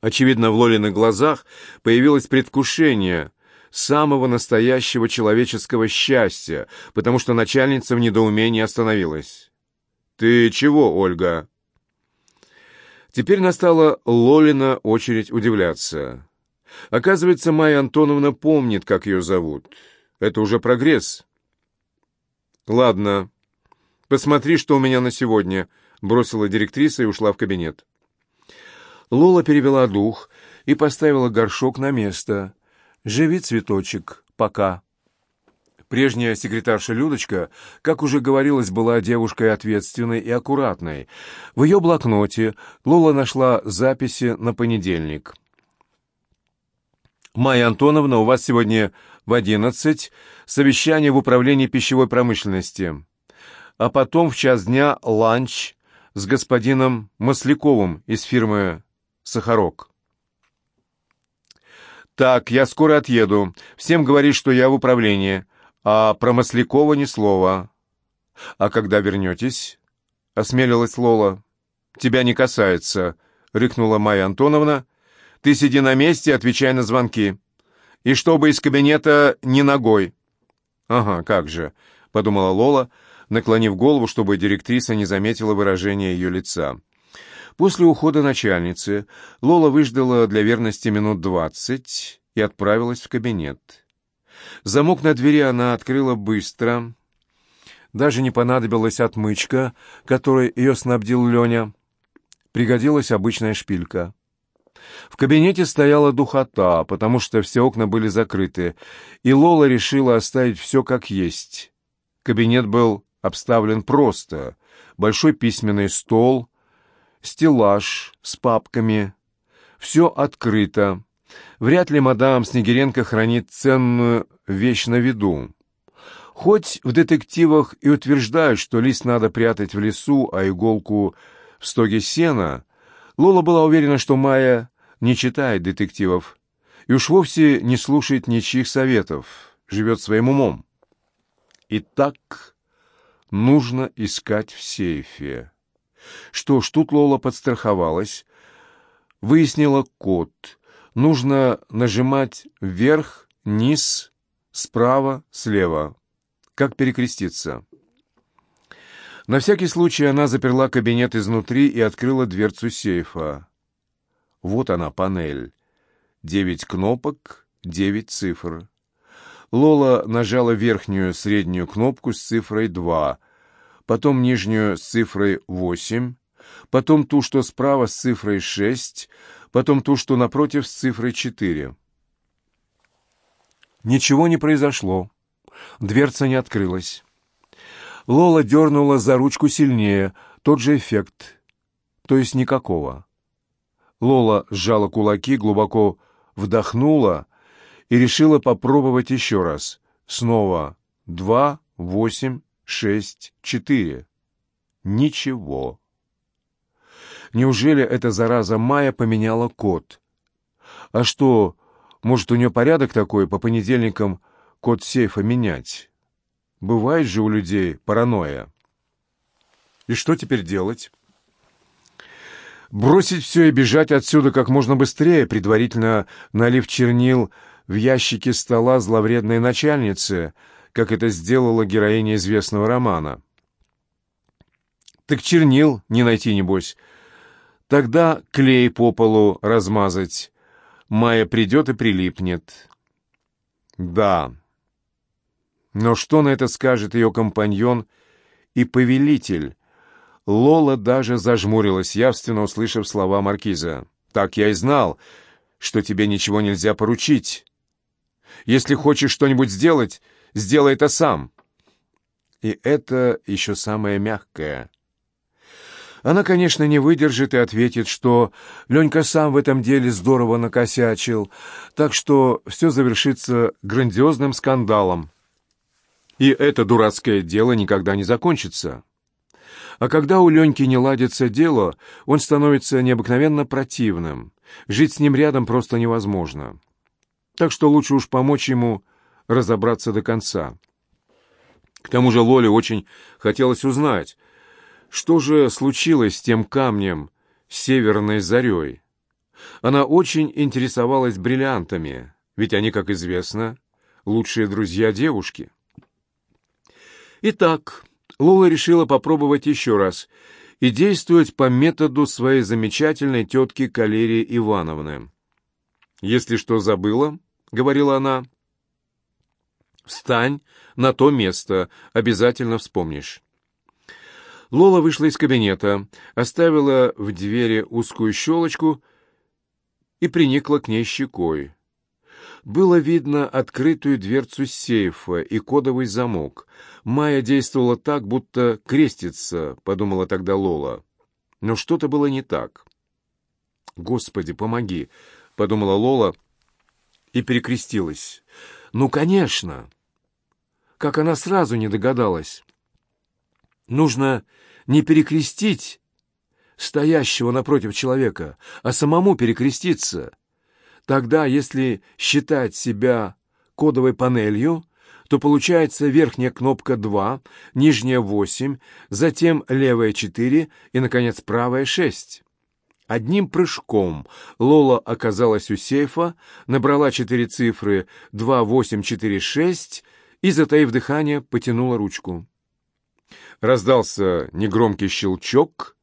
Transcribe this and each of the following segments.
Очевидно, в Лолиных глазах появилось предвкушение самого настоящего человеческого счастья, потому что начальница в недоумении остановилась. «Ты чего, Ольга?» Теперь настала Лолина очередь удивляться. Оказывается, Майя Антоновна помнит, как ее зовут. Это уже прогресс. «Ладно, посмотри, что у меня на сегодня», — бросила директриса и ушла в кабинет. Лола перевела дух и поставила горшок на место. «Живи, цветочек, пока». Прежняя секретарша Людочка, как уже говорилось, была девушкой ответственной и аккуратной. В ее блокноте Лола нашла записи на понедельник. «Майя Антоновна, у вас сегодня в одиннадцать совещание в управлении пищевой промышленности, а потом в час дня ланч с господином Масляковым из фирмы «Сахарок». «Так, я скоро отъеду. Всем говори, что я в управлении. А про Маслякова ни слова. А когда вернетесь? Осмелилась Лола. Тебя не касается, рыкнула Майя Антоновна. Ты сиди на месте отвечай на звонки. И чтобы из кабинета ни ногой. Ага, как же, подумала Лола, наклонив голову, чтобы директриса не заметила выражения ее лица. После ухода начальницы Лола выждала для верности минут двадцать и отправилась в кабинет. Замок на двери она открыла быстро. Даже не понадобилась отмычка, которой ее снабдил Леня. Пригодилась обычная шпилька. В кабинете стояла духота, потому что все окна были закрыты, и Лола решила оставить все как есть. Кабинет был обставлен просто. Большой письменный стол, стеллаж с папками. Все открыто. Вряд ли мадам Снегиренко хранит ценную вещь на виду. Хоть в детективах и утверждают, что лист надо прятать в лесу, а иголку в стоге сена, Лола была уверена, что Майя не читает детективов и уж вовсе не слушает ничьих советов, живет своим умом. Итак, нужно искать в сейфе. Что ж, тут Лола подстраховалась, выяснила код — нужно нажимать вверх, низ, справа, слева. Как перекреститься? На всякий случай она заперла кабинет изнутри и открыла дверцу сейфа. Вот она, панель. Девять кнопок, девять цифр. Лола нажала верхнюю среднюю кнопку с цифрой 2, потом нижнюю с цифрой 8, потом ту, что справа с цифрой 6, потом ту, что напротив с цифрой 4. Ничего не произошло. Дверца не открылась. Лола дернула за ручку сильнее. Тот же эффект. То есть никакого. Лола сжала кулаки, глубоко вдохнула и решила попробовать еще раз. Снова два, восемь, шесть, четыре. Ничего. Неужели эта зараза Майя поменяла код? А что, может, у нее порядок такой, по понедельникам код сейфа менять? Бывает же у людей паранойя. И что теперь делать? Бросить все и бежать отсюда как можно быстрее, предварительно налив чернил в ящике стола зловредной начальницы, как это сделала героиня известного романа. Так чернил не найти, небось, Тогда клей по полу размазать. Майя придет и прилипнет. Да. Но что на это скажет ее компаньон и повелитель? Лола даже зажмурилась, явственно услышав слова маркиза. «Так я и знал, что тебе ничего нельзя поручить. Если хочешь что-нибудь сделать, сделай это сам». И это еще самое мягкое. Она, конечно, не выдержит и ответит, что Ленька сам в этом деле здорово накосячил, так что все завершится грандиозным скандалом. И это дурацкое дело никогда не закончится. А когда у Леньки не ладится дело, он становится необыкновенно противным. Жить с ним рядом просто невозможно. Так что лучше уж помочь ему разобраться до конца. К тому же Лоле очень хотелось узнать, что же случилось с тем камнем, северной зарей? Она очень интересовалась бриллиантами, ведь они, как известно, лучшие друзья девушки. Итак, Лола решила попробовать еще раз и действовать по методу своей замечательной тетки Калерии Ивановны. «Если что забыла, — говорила она, — встань на то место, обязательно вспомнишь». Лола вышла из кабинета, оставила в двери узкую щелочку и приникла к ней щекой. Было видно открытую дверцу сейфа и кодовый замок. Майя действовала так, будто крестится, подумала тогда Лола. Но что-то было не так. «Господи, помоги!» — подумала Лола и перекрестилась. «Ну, конечно!» Как она сразу не догадалась. Нужно не перекрестить стоящего напротив человека, а самому перекреститься. Тогда, если считать себя кодовой панелью, то получается верхняя кнопка 2, нижняя 8, затем левая 4 и, наконец, правая 6. Одним прыжком Лола оказалась у сейфа, набрала четыре цифры 2846 и, затаив дыхание, потянула ручку. Раздался негромкий щелчок,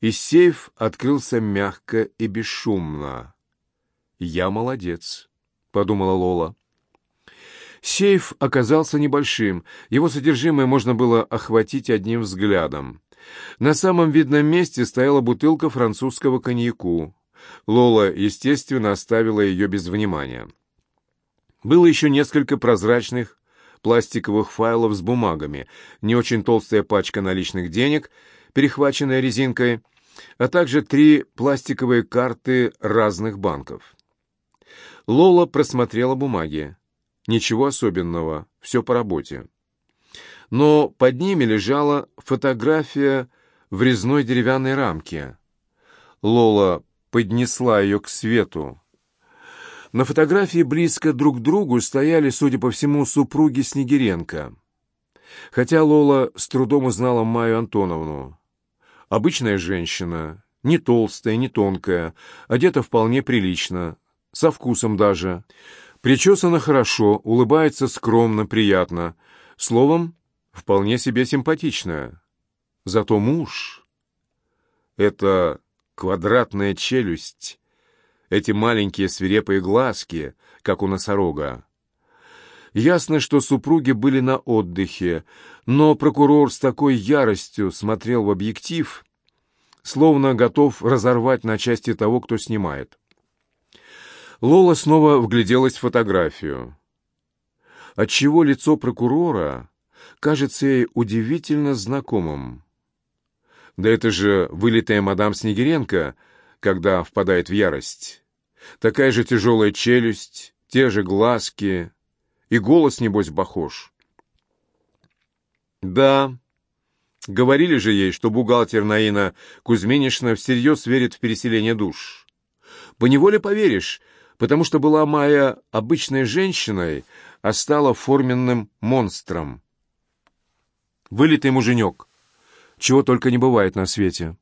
и сейф открылся мягко и бесшумно. «Я молодец», — подумала Лола. Сейф оказался небольшим, его содержимое можно было охватить одним взглядом. На самом видном месте стояла бутылка французского коньяку. Лола, естественно, оставила ее без внимания. Было еще несколько прозрачных пластиковых файлов с бумагами, не очень толстая пачка наличных денег, перехваченная резинкой, а также три пластиковые карты разных банков. Лола просмотрела бумаги. Ничего особенного, все по работе. Но под ними лежала фотография в резной деревянной рамке. Лола поднесла ее к свету. На фотографии близко друг к другу стояли, судя по всему, супруги Снегиренко. Хотя Лола с трудом узнала Майю Антоновну. Обычная женщина, не толстая, не тонкая, одета вполне прилично, со вкусом даже. Причесана хорошо, улыбается скромно, приятно. Словом, вполне себе симпатичная. Зато муж — это квадратная челюсть, эти маленькие свирепые глазки, как у носорога. Ясно, что супруги были на отдыхе, но прокурор с такой яростью смотрел в объектив, словно готов разорвать на части того, кто снимает. Лола снова вгляделась в фотографию. Отчего лицо прокурора кажется ей удивительно знакомым. Да это же вылитая мадам Снегиренко, когда впадает в ярость. Такая же тяжелая челюсть, те же глазки, и голос, небось, похож. Да, говорили же ей, что бухгалтер Наина Кузьминишна всерьез верит в переселение душ. Поневоле поверишь, потому что была Майя обычной женщиной, а стала форменным монстром. Вылитый муженек, чего только не бывает на свете.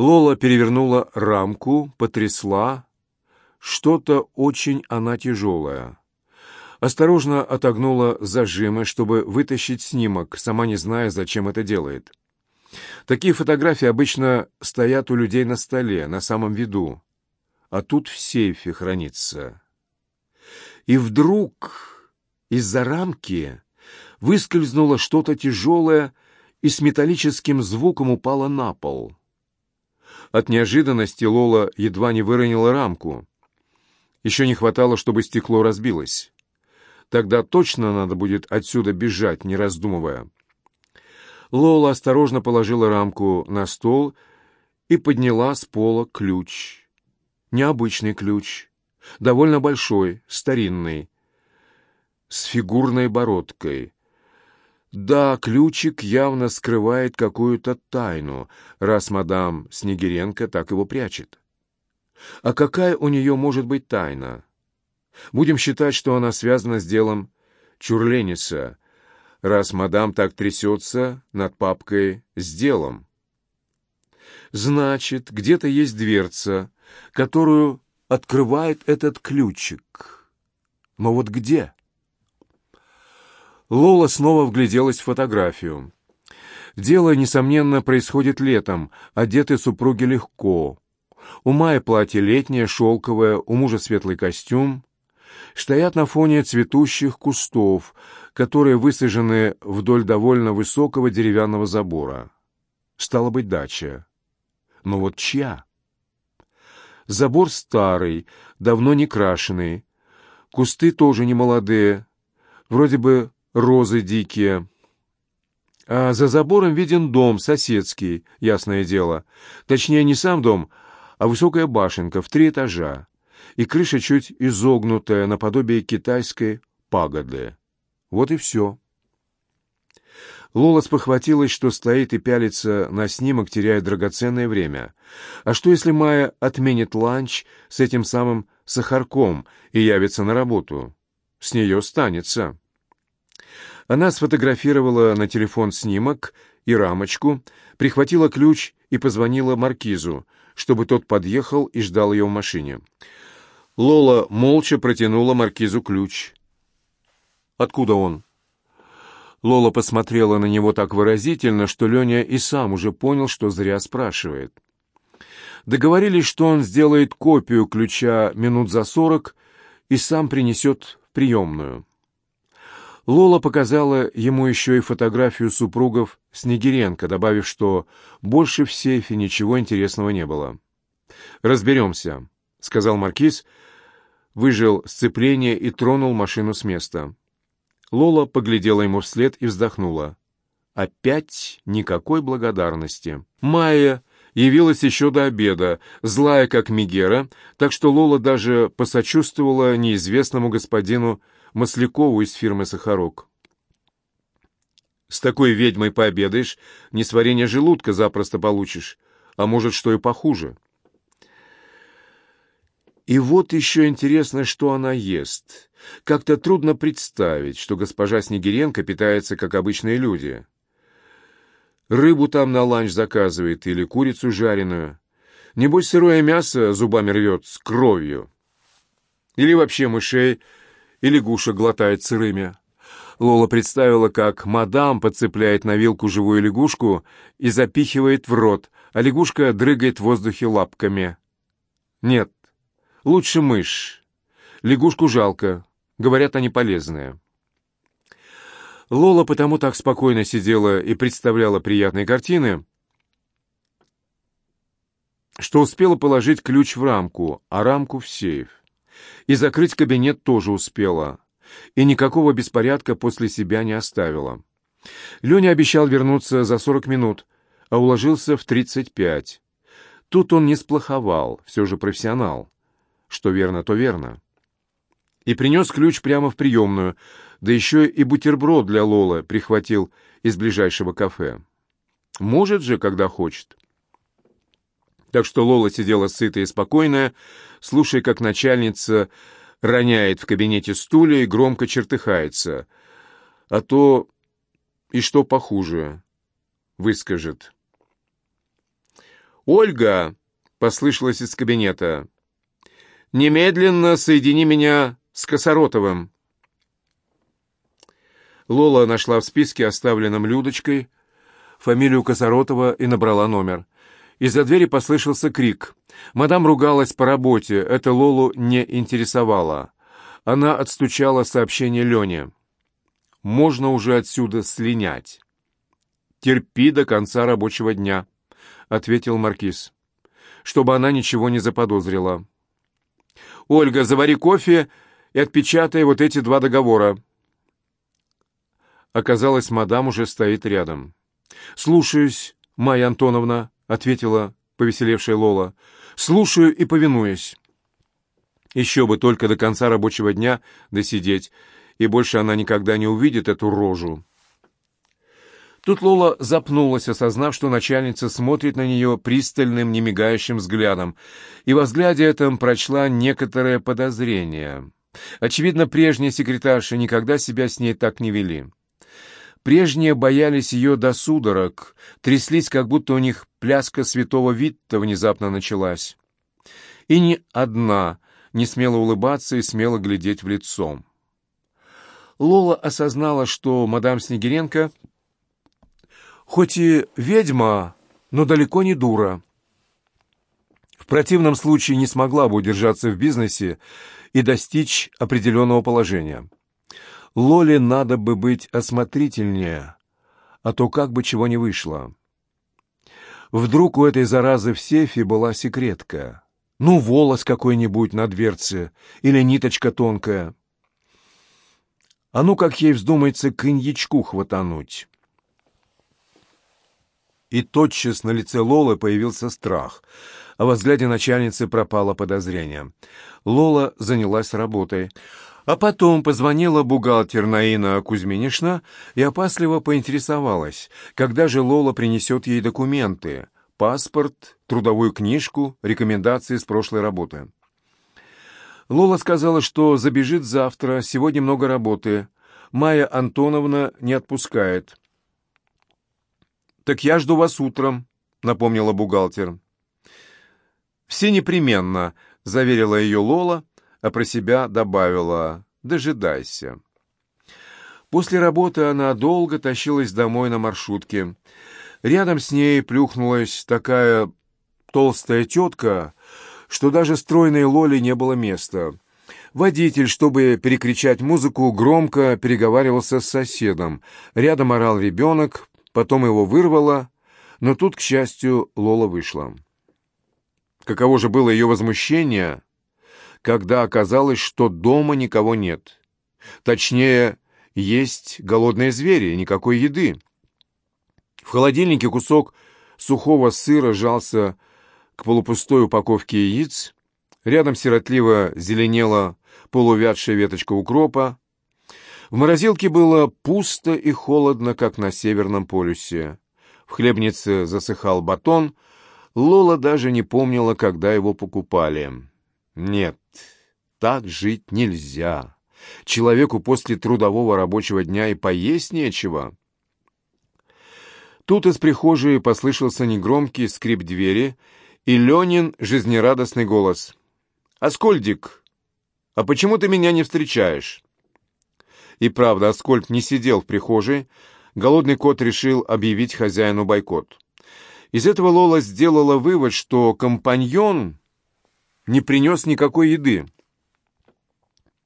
Лола перевернула рамку, потрясла. Что-то очень она тяжелая. Осторожно отогнула зажимы, чтобы вытащить снимок, сама не зная, зачем это делает. Такие фотографии обычно стоят у людей на столе, на самом виду. А тут в сейфе хранится. И вдруг из-за рамки выскользнуло что-то тяжелое и с металлическим звуком упало на пол. От неожиданности Лола едва не выронила рамку. Еще не хватало, чтобы стекло разбилось. Тогда точно надо будет отсюда бежать, не раздумывая. Лола осторожно положила рамку на стол и подняла с пола ключ. Необычный ключ, довольно большой, старинный, с фигурной бородкой. Да, ключик явно скрывает какую-то тайну, раз мадам Снегиренко так его прячет. А какая у нее может быть тайна? Будем считать, что она связана с делом Чурленица, раз мадам так трясется над папкой с делом. Значит, где-то есть дверца, которую открывает этот ключик. Но вот где? Лола снова вгляделась в фотографию. Дело, несомненно, происходит летом, одеты супруги легко. У Майи платье летнее, шелковое, у мужа светлый костюм. Стоят на фоне цветущих кустов, которые высажены вдоль довольно высокого деревянного забора. Стало быть, дача. Но вот чья? Забор старый, давно не крашеный. Кусты тоже не молодые, вроде бы розы дикие. А за забором виден дом соседский, ясное дело. Точнее, не сам дом, а высокая башенка в три этажа, и крыша чуть изогнутая, наподобие китайской пагоды. Вот и все. Лола спохватилась, что стоит и пялится на снимок, теряя драгоценное время. А что, если Майя отменит ланч с этим самым сахарком и явится на работу? С нее станется. Она сфотографировала на телефон снимок и рамочку, прихватила ключ и позвонила Маркизу, чтобы тот подъехал и ждал ее в машине. Лола молча протянула Маркизу ключ. «Откуда он?» Лола посмотрела на него так выразительно, что Леня и сам уже понял, что зря спрашивает. Договорились, что он сделает копию ключа минут за сорок и сам принесет в приемную. Лола показала ему еще и фотографию супругов Снегиренко, добавив, что больше в сейфе ничего интересного не было. «Разберемся», — сказал Маркиз, выжил сцепление и тронул машину с места. Лола поглядела ему вслед и вздохнула. Опять никакой благодарности. Майя явилась еще до обеда, злая как Мигера, так что Лола даже посочувствовала неизвестному господину Маслякову из фирмы «Сахарок». «С такой ведьмой пообедаешь, несварение желудка запросто получишь, а может, что и похуже». И вот еще интересно, что она ест. Как-то трудно представить, что госпожа Снегиренко питается, как обычные люди. Рыбу там на ланч заказывает или курицу жареную. Небось, сырое мясо зубами рвет с кровью. Или вообще мышей, и лягушек глотает сырыми. Лола представила, как мадам подцепляет на вилку живую лягушку и запихивает в рот, а лягушка дрыгает в воздухе лапками. Нет, лучше мышь. Лягушку жалко, Говорят, они полезные. Лола потому так спокойно сидела и представляла приятные картины, что успела положить ключ в рамку, а рамку в сейф. И закрыть кабинет тоже успела, и никакого беспорядка после себя не оставила. Леня обещал вернуться за сорок минут, а уложился в тридцать пять. Тут он не сплоховал, все же профессионал. Что верно, то верно и принес ключ прямо в приемную, да еще и бутерброд для Лолы прихватил из ближайшего кафе. Может же, когда хочет. Так что Лола сидела сытая и спокойная, слушая, как начальница роняет в кабинете стулья и громко чертыхается. А то и что похуже, выскажет. «Ольга!» — послышалось из кабинета. «Немедленно соедини меня с Косоротовым. Лола нашла в списке, оставленном Людочкой, фамилию Косоротова и набрала номер. Из-за двери послышался крик. Мадам ругалась по работе, это Лолу не интересовало. Она отстучала сообщение Лене. «Можно уже отсюда слинять». «Терпи до конца рабочего дня», — ответил Маркиз, чтобы она ничего не заподозрила. «Ольга, завари кофе и отпечатай вот эти два договора». Оказалось, мадам уже стоит рядом. «Слушаюсь, Майя Антоновна», — ответила повеселевшая Лола. «Слушаю и повинуюсь». Еще бы только до конца рабочего дня досидеть, и больше она никогда не увидит эту рожу. Тут Лола запнулась, осознав, что начальница смотрит на нее пристальным, немигающим взглядом, и во взгляде этом прочла некоторое подозрение. Очевидно, прежние секретарши никогда себя с ней так не вели. Прежние боялись ее до судорог, тряслись, как будто у них пляска святого Витта внезапно началась. И ни одна не смела улыбаться и смела глядеть в лицо. Лола осознала, что мадам Снегиренко хоть и ведьма, но далеко не дура. В противном случае не смогла бы удержаться в бизнесе и достичь определенного положения. Лоле надо бы быть осмотрительнее, а то как бы чего не вышло. Вдруг у этой заразы в сейфе была секретка. Ну, волос какой-нибудь на дверце или ниточка тонкая. А ну, как ей вздумается коньячку хватануть. И тотчас на лице Лолы появился страх, а во взгляде начальницы пропало подозрение. Лола занялась работой. А потом позвонила бухгалтер Наина Кузьминишна и опасливо поинтересовалась, когда же Лола принесет ей документы, паспорт, трудовую книжку, рекомендации с прошлой работы. Лола сказала, что забежит завтра, сегодня много работы. Майя Антоновна не отпускает. «Так я жду вас утром», — напомнила бухгалтер. «Все непременно», — заверила ее Лола, а про себя добавила «дожидайся». После работы она долго тащилась домой на маршрутке. Рядом с ней плюхнулась такая толстая тетка, что даже стройной Лоле не было места. Водитель, чтобы перекричать музыку, громко переговаривался с соседом. Рядом орал ребенок, потом его вырвало, но тут, к счастью, Лола вышла. Каково же было ее возмущение, когда оказалось, что дома никого нет. Точнее, есть голодные звери, никакой еды. В холодильнике кусок сухого сыра жался к полупустой упаковке яиц, рядом сиротливо зеленела полувядшая веточка укропа. В морозилке было пусто и холодно, как на Северном полюсе. В хлебнице засыхал батон, Лола даже не помнила, когда его покупали. Нет, так жить нельзя. Человеку после трудового рабочего дня и поесть нечего. Тут из прихожей послышался негромкий скрип двери и Ленин жизнерадостный голос. «Аскольдик, а почему ты меня не встречаешь?» И правда, Аскольд не сидел в прихожей, голодный кот решил объявить хозяину бойкот. Из этого Лола сделала вывод, что компаньон не принес никакой еды.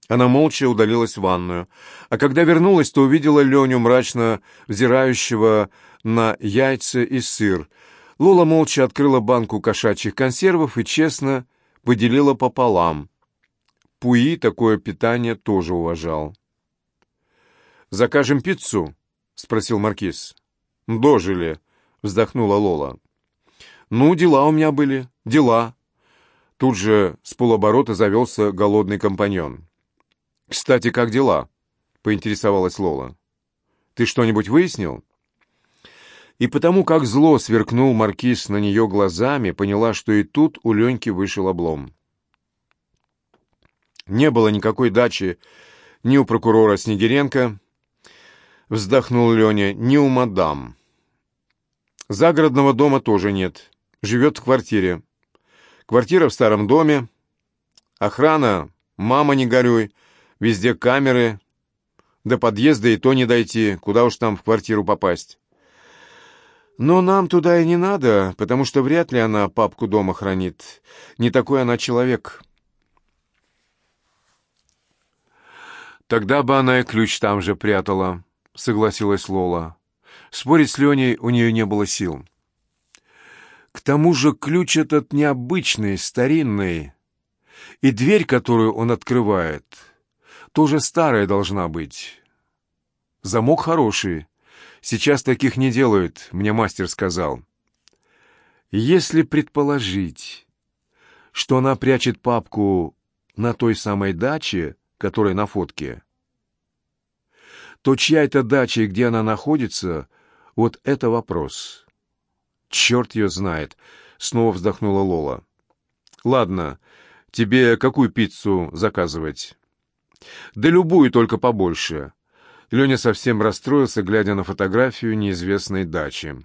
Она молча удалилась в ванную, а когда вернулась, то увидела Леню, мрачно взирающего на яйца и сыр. Лола молча открыла банку кошачьих консервов и честно поделила пополам. Пуи такое питание тоже уважал. «Закажем пиццу?» — спросил Маркиз. «Дожили», — вздохнула Лола. «Ну, дела у меня были, дела». Тут же с полоборота завелся голодный компаньон. «Кстати, как дела?» — поинтересовалась Лола. «Ты что-нибудь выяснил?» И потому, как зло сверкнул маркиз на нее глазами, поняла, что и тут у Леньки вышел облом. Не было никакой дачи ни у прокурора Снегиренко, вздохнул Леня, ни у мадам. Загородного дома тоже нет, живет в квартире. Квартира в старом доме, охрана, мама не горюй, везде камеры, до подъезда и то не дойти, куда уж там в квартиру попасть. Но нам туда и не надо, потому что вряд ли она папку дома хранит. Не такой она человек. Тогда бы она и ключ там же прятала, согласилась Лола. Спорить с Леней у нее не было сил. К тому же ключ этот необычный, старинный, и дверь, которую он открывает, тоже старая должна быть. Замок хороший, Сейчас таких не делают, мне мастер сказал. Если предположить, что она прячет папку на той самой даче, которая на фотке, то чья это дача и где она находится, вот это вопрос. Черт ее знает, снова вздохнула Лола. Ладно, тебе какую пиццу заказывать? Да любую, только побольше. Леня совсем расстроился, глядя на фотографию неизвестной дачи.